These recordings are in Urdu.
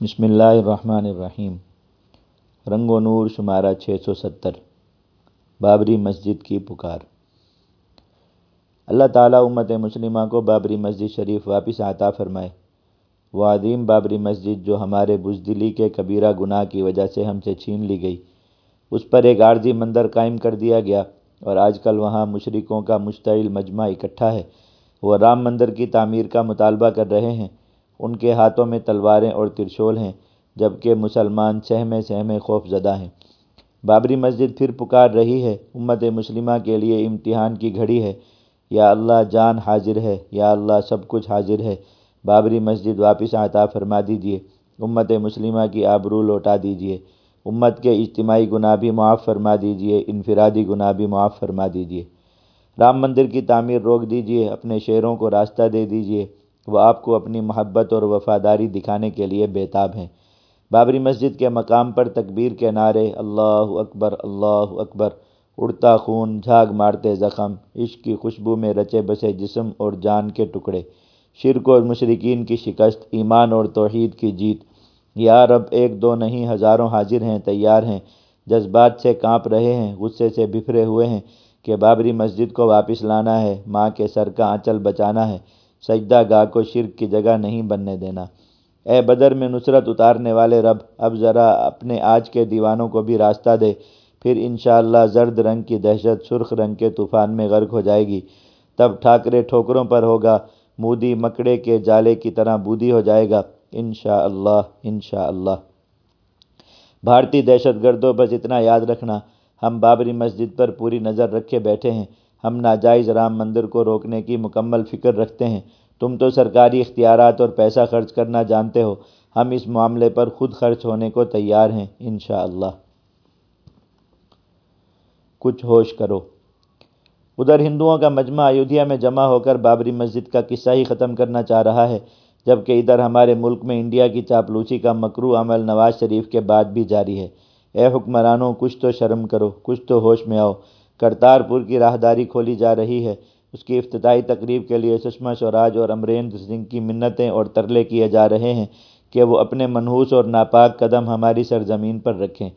بسم اللہ الرحمن الرحیم۔ رنگ و نور شمارہ چھ سو ستر۔ بابری مسجد کی پکار۔ اللہ تعالیٰ امت مسلمہ کو بابری مسجد شریف واپس عطا فرمائے۔ وہ عظیم بابری مسجد جو ہمارے بزدلی کے کبیرہ گناہ کی وجہ سے ہم سے چھین لی گئی۔ اس پر ایک عارضی مندر قائم کر دیا گیا۔ اور آج کل وہاں مشرقوں کا مشتعل مجمع اکٹھا ہے۔ وہ رام مندر کی تعمیر کا مطالبہ کر رہے ہیں۔ ان کے ہاتھوں میں تلواریں اور ترشول ہیں، جبکہ مسلمان سہمے سہمے خوف زدہ ہیں۔ بابری مسجد پھر پکار رہی ہے، امت مسلمہ کے لیے امتحان کی گھڑی ہے۔ یا اللہ جان حاضر ہے، یا اللہ سب کچھ حاضر ہے۔ بابری مسجد واپس عطا فرما دیجیے امت مسلمہ کی آبرو لوٹا دیجیے امت کے اجتماعی گناہ بھی معاف فرما دیجیے انفرادی گناہ بھی معاف فرما دیجیے رام مندر کی تعمیر روک دیجیے اپنے شعروں کو راستہ دے دیجیے وہ آپ کو اپنی محبت اور وفاداری دکھانے کے لیے بیتاب ہیں۔ بابری مسجد کے مقام پر تکبیر کے نعرے، اللہ اکبر اللہ اکبر، اڑتا خون، جھاگ مارتے زخم، عشق کی خوشبو میں رچے بسے جسم اور جان کے ٹکڑے۔ شرک اور مشرقین کی شکست، ایمان اور توحید کی جیت۔ یا رب، ایک دو نہیں، ہزاروں حاضر ہیں، تیار ہیں۔ جذبات سے کانپ رہے ہیں، غصے سے بفرے ہوئے ہیں کہ بابری مسجد کو واپس لانا ہے، ماں کے سر کا آنچل بچانا ہے۔ سجدہ گاہ کو شرک کی جگہ نہیں بننے دینا۔ اے بدر، میں نصرت اتارنے والے رب، اب ذرا اپنے آج کے دیوانوں کو بھی راستہ دے، پھر انشاءاللہ زرد رنگ کی دہشت، سرخ رنگ کے طوفان میں غرق ہو جائے گی۔ تب ٹھاکرے ٹھوکروں پر ہوگا، مودی مکڑے کے جالے کی طرح بودی ہو جائے گا۔ انشاءاللہ انشاءاللہ۔ بھارتی دہشت گردوں بس اتنا یاد رکھنا، ہم بابری مسجد پر پوری نظر رکھے بیٹھے ہیں۔ ہم ناجائز رام مندر کو روکنے کی مکمل فکر رکھتے ہیں۔ تم تو سرکاری اختیارات اور پیسہ خرچ کرنا جانتے ہو۔ ہم اس معاملے پر خود خرچ ہونے کو تیار ہیں، انشاءاللہ۔ کچھ ہوش کرو۔ ادھر ہندوؤں کا مجمع ایودھیا میں جمع ہو کر بابری مسجد کا قصہ ہی ختم کرنا چاہ رہا ہے، جبکہ ادھر ہمارے ملک میں انڈیا کی چاپلوسی کا مکرو عمل نواز شریف کے بعد بھی جاری ہے۔ اے حکمرانوں، کچھ تو شرم کرو، کچھ تو ہوش میں آؤ۔ کرتارپور کی راہداری کھولی جا رہی ہے۔ اس کی افتتاحی تقریب کے لیے سشما سوراج اور امریندر سنگھ کی منتیں اور ترلے کیے جا رہے ہیں کہ وہ اپنے منحوس اور ناپاک قدم ہماری سرزمین پر رکھیں۔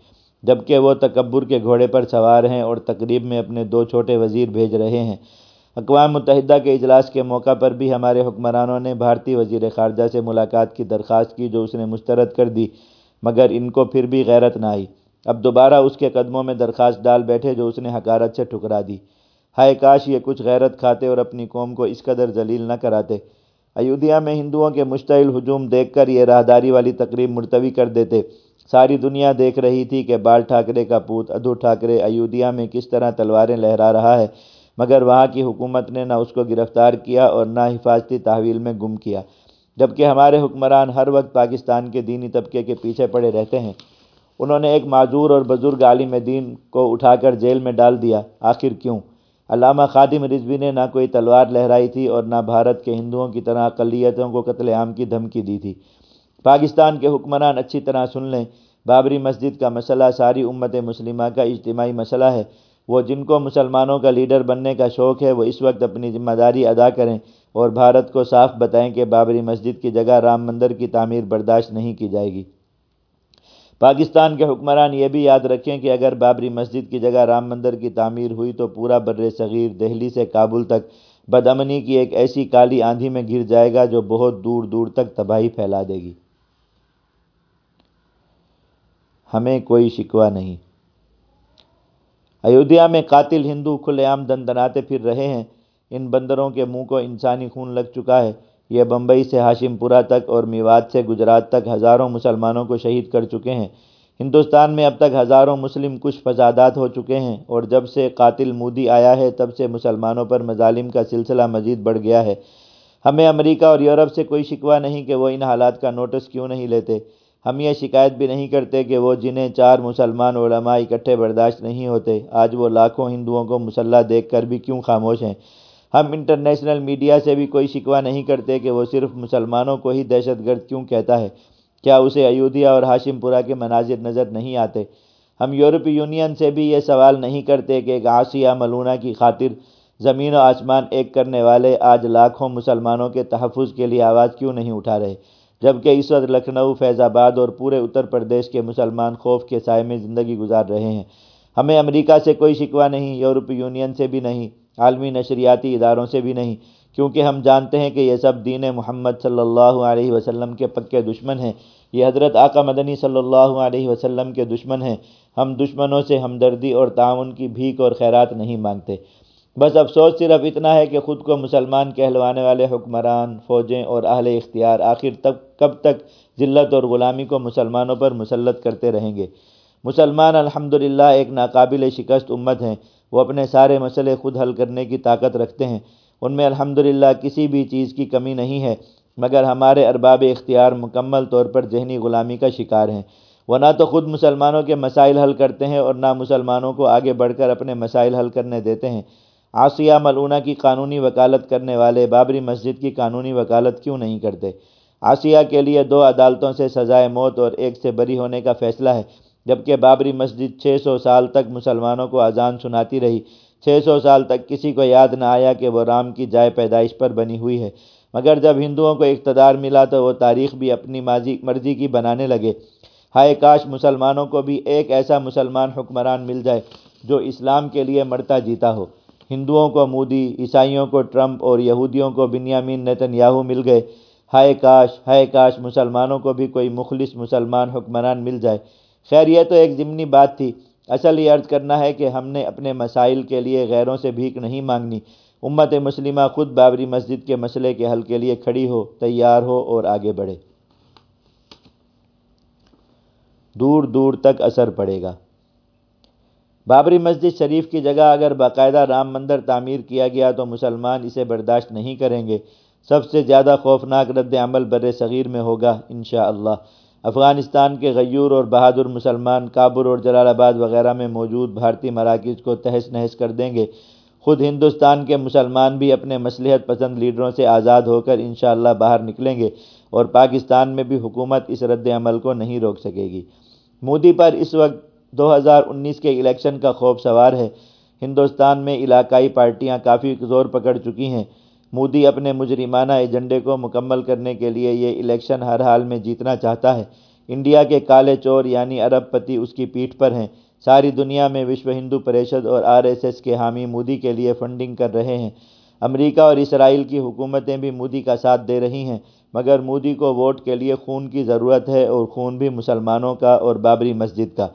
جبکہ وہ تکبر کے گھوڑے پر سوار ہیں اور تقریب میں اپنے دو چھوٹے وزیر بھیج رہے ہیں۔ اقوام متحدہ کے اجلاس کے موقع پر بھی ہمارے حکمرانوں نے بھارتی وزیر خارجہ سے ملاقات کی درخواست کی جو اس نے مسترد کر دی، مگر ان کو پھر بھی غیرت نہ آئی۔ اب دوبارہ اس کے قدموں میں درخواست ڈال بیٹھے جو اس نے حکارت سے ٹھکرا دی۔ ہائے کاش یہ کچھ غیرت کھاتے اور اپنی قوم کو اس قدر ذلیل نہ کراتے۔ ایودھیا میں ہندوؤں کے مشتعل ہجوم دیکھ کر یہ راہداری والی تقریب ملتوی کر دیتے۔ ساری دنیا دیکھ رہی تھی کہ بال ٹھاکرے کا پوت ادھو ٹھاکرے ایودھیا میں کس طرح تلواریں لہرا رہا ہے، مگر وہاں کی حکومت نے نہ اس کو گرفتار کیا اور نہ حفاظتی تحویل میں گم کیا۔ جبکہ ہمارے حکمران ہر وقت پاکستان کے دینی طبقے کے پیچھے پڑے رہتے ہیں۔ انہوں نے ایک معذور اور بزرگ عالم دین کو اٹھا کر جیل میں ڈال دیا۔ آخر کیوں؟ علامہ خادم رضوی نے نہ کوئی تلوار لہرائی تھی اور نہ بھارت کے ہندوؤں کی طرح اقلیتوں کو قتل عام کی دھمکی دی تھی۔ پاکستان کے حکمران اچھی طرح سن لیں۔ بابری مسجد کا مسئلہ ساری امت مسلمہ کا اجتماعی مسئلہ ہے۔ وہ جن کو مسلمانوں کا لیڈر بننے کا شوق ہے، وہ اس وقت اپنی ذمہ داری ادا کریں اور بھارت کو صاف بتائیں کہ بابری مسجد کی جگہ رام مندر کی تعمیر برداشت نہیں کی جائے گی۔ پاکستان کے حکمران یہ بھی یاد رکھیں کہ اگر بابری مسجد کی جگہ رام مندر کی تعمیر ہوئی تو پورا بر صغیر دہلی سے کابل تک بدامنی کی ایک ایسی کالی آندھی میں گر جائے گا جو بہت دور دور تک تباہی پھیلا دے گی۔ ہمیں کوئی شکوہ نہیں۔ ایودھیا میں قاتل ہندو کھلے عام دن دناتے پھر رہے ہیں۔ ان بندروں کے منہ کو انسانی خون لگ چکا ہے۔ یہ بمبئی سے ہاشم پورہ تک اور میوات سے گجرات تک ہزاروں مسلمانوں کو شہید کر چکے ہیں۔ ہندوستان میں اب تک ہزاروں مسلم کچھ فسادات ہو چکے ہیں اور جب سے قاتل مودی آیا ہے، تب سے مسلمانوں پر مظالم کا سلسلہ مزید بڑھ گیا ہے۔ ہمیں امریکہ اور یورپ سے کوئی شکوہ نہیں کہ وہ ان حالات کا نوٹس کیوں نہیں لیتے۔ ہم یہ شکایت بھی نہیں کرتے کہ وہ جنہیں چار مسلمان علماء اکٹھے برداشت نہیں ہوتے، آج وہ لاکھوں ہندوؤں کو مسلح دیکھ کر بھی کیوں خاموش ہیں؟ ہم انٹرنیشنل میڈیا سے بھی کوئی شکوہ نہیں کرتے کہ وہ صرف مسلمانوں کو ہی دہشت گرد کیوں کہتا ہے۔ کیا اسے ایودھیا اور ہاشم پورہ کے مناظر نظر نہیں آتے؟ ہم یورپی یونین سے بھی یہ سوال نہیں کرتے کہ ایک آسیہ ملونہ کی خاطر زمین و آسمان ایک کرنے والے آج لاکھوں مسلمانوں کے تحفظ کے لیے آواز کیوں نہیں اٹھا رہے؟ جبکہ اس وقت لکھنؤ، فیض آباد اور پورے اتر پردیش کے مسلمان خوف کے سائے میں زندگی گزار رہے ہیں۔ ہمیں امریکہ سے کوئی شکوہ نہیں یورپی یونین سے بھی نہیں۔ عالمی نشریاتی اداروں سے بھی نہیں، کیونکہ ہم جانتے ہیں کہ یہ سب دین محمد صلی اللہ علیہ وسلم کے پکے دشمن ہیں۔ یہ حضرت آقا مدنی صلی اللہ علیہ وسلم کے دشمن ہیں۔ ہم دشمنوں سے ہمدردی اور تعاون کی بھیک اور خیرات نہیں مانگتے۔ بس افسوس صرف اتنا ہے کہ خود کو مسلمان کہلوانے والے حکمران، فوجیں اور اہل اختیار آخر تک کب تک ذلت اور غلامی کو مسلمانوں پر مسلط کرتے رہیں گے۔ مسلمان الحمدللہ ایک ناقابل شکست امت ہیں۔ وہ اپنے سارے مسئلے خود حل کرنے کی طاقت رکھتے ہیں۔ ان میں الحمدللہ کسی بھی چیز کی کمی نہیں ہے، مگر ہمارے ارباب اختیار مکمل طور پر ذہنی غلامی کا شکار ہیں۔ وہ نہ تو خود مسلمانوں کے مسائل حل کرتے ہیں اور نہ مسلمانوں کو آگے بڑھ کر اپنے مسائل حل کرنے دیتے ہیں۔ آسیہ ملونہ کی قانونی وکالت کرنے والے بابری مسجد کی قانونی وکالت کیوں نہیں کرتے؟ آسیہ کے لیے دو عدالتوں سے سزائے موت اور ایک سے بری ہونے کا فیصلہ ہے۔ جبکہ بابری مسجد چھ سو سال تک مسلمانوں کو اذان سناتی رہی۔ چھ سو سال تک کسی کو یاد نہ آیا کہ وہ رام کی جائے پیدائش پر بنی ہوئی ہے۔ مگر جب ہندوؤں کو اقتدار ملا تو وہ تاریخ بھی اپنی ماضی، مرضی کی بنانے لگے۔ ہائے کاش مسلمانوں کو بھی ایک ایسا مسلمان حکمران مل جائے جو اسلام کے لیے مرتا جیتا ہو۔ ہندوؤں کو مودی، عیسائیوں کو ٹرمپ اور یہودیوں کو بنیامین نیتن یاہو مل گئے۔ ہائے کاش ہائے کاش مسلمانوں کو بھی کوئی مخلص مسلمان حکمران مل جائے۔ خیر، یہ تو ایک ضمنی بات تھی۔ اصل یہ عرض کرنا ہے کہ ہم نے اپنے مسائل کے لیے غیروں سے بھیک نہیں مانگنی۔ امت مسلمہ خود بابری مسجد کے مسئلے کے حل کے لیے کھڑی ہو، تیار ہو اور آگے بڑھے۔ دور دور تک اثر پڑے گا۔ بابری مسجد شریف کی جگہ اگر باقاعدہ رام مندر تعمیر کیا گیا تو مسلمان اسے برداشت نہیں کریں گے۔ سب سے زیادہ خوفناک رد عمل بر صغیر میں ہوگا انشاءاللہ۔ افغانستان کے غیور اور بہادر مسلمان کابل اور جلال آباد وغیرہ میں موجود بھارتی مراکز کو تہس نہس کر دیں گے۔ خود ہندوستان کے مسلمان بھی اپنے مصلحت پسند لیڈروں سے آزاد ہو کر انشاءاللہ باہر نکلیں گے اور پاکستان میں بھی حکومت اس رد عمل کو نہیں روک سکے گی۔ مودی پر اس وقت دو ہزار انیس کے الیکشن کا خوف سوار ہے۔ ہندوستان میں علاقائی پارٹیاں کافی زور پکڑ چکی ہیں۔ مودی اپنے مجرمانہ ایجنڈے کو مکمل کرنے کے لیے یہ الیکشن ہر حال میں جیتنا چاہتا ہے۔ انڈیا کے کالے چور یعنی ارب پتی اس کی پیٹھ پر ہیں۔ ساری دنیا میں وشو ہندو پریشد اور آر ایس ایس کے حامی مودی کے لیے فنڈنگ کر رہے ہیں۔ امریکہ اور اسرائیل کی حکومتیں بھی مودی کا ساتھ دے رہی ہیں، مگر مودی کو ووٹ کے لیے خون کی ضرورت ہے اور خون بھی مسلمانوں کا اور بابری مسجد کا۔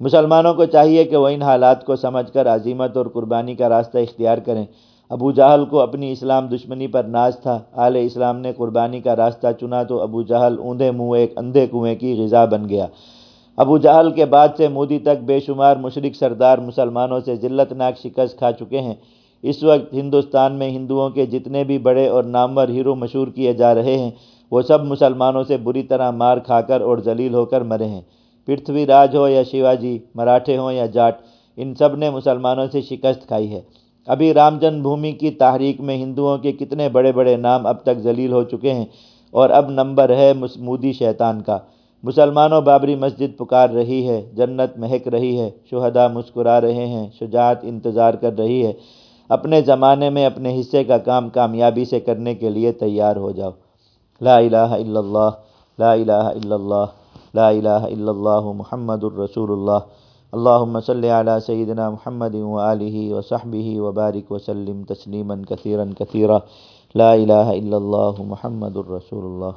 مسلمانوں کو چاہیے کہ وہ ان حالات کو سمجھ کر عظیمت اور قربانی کا راستہ اختیار کریں۔ ابو جہل کو اپنی اسلام دشمنی پر ناز تھا۔ آل اسلام نے قربانی کا راستہ چنا تو ابو جہل اوندے منہ ایک اندھے کنویں کی غذا بن گیا۔ ابو جہل کے بعد سے مودی تک بے شمار مشرق سردار مسلمانوں سے ذلت ناک شکست کھا چکے ہیں۔ اس وقت ہندوستان میں ہندوؤں کے جتنے بھی بڑے اور نامور ہیرو مشہور کیے جا رہے ہیں، وہ سب مسلمانوں سے بری طرح مار کھا کر اور ذلیل ہو کر مرے ہیں۔ پرتھوی راج ہو یا شیواجی، مراٹھے ہوں یا جاٹ، ان سب نے مسلمانوں سے شکست کھائی ہے۔ ابھی رام جن بھومی کی تحریک میں ہندوؤں کے کتنے بڑے بڑے نام اب تک ذلیل ہو چکے ہیں اور اب نمبر ہے مودی شیطان کا۔ مسلمانوں بابری مسجد پکار رہی ہے، جنت مہک رہی ہے شہداء مسکرا رہے ہیں، شجاعت انتظار کر رہی ہے۔ اپنے زمانے میں اپنے حصے کا کام کامیابی سے کرنے کے لیے تیار ہو جاؤ۔ لا الہ الا اللہ، لا الہ الا اللہ، لا الہ الا اللہ محمد الرسول اللہ۔ اللهم صلی علی سیدنا محمد و علیہ و وصحبه وبارك وسلم تسلیما کثیرا کثیرا. لا الہ الا اللہ محمد الرسول اللہ.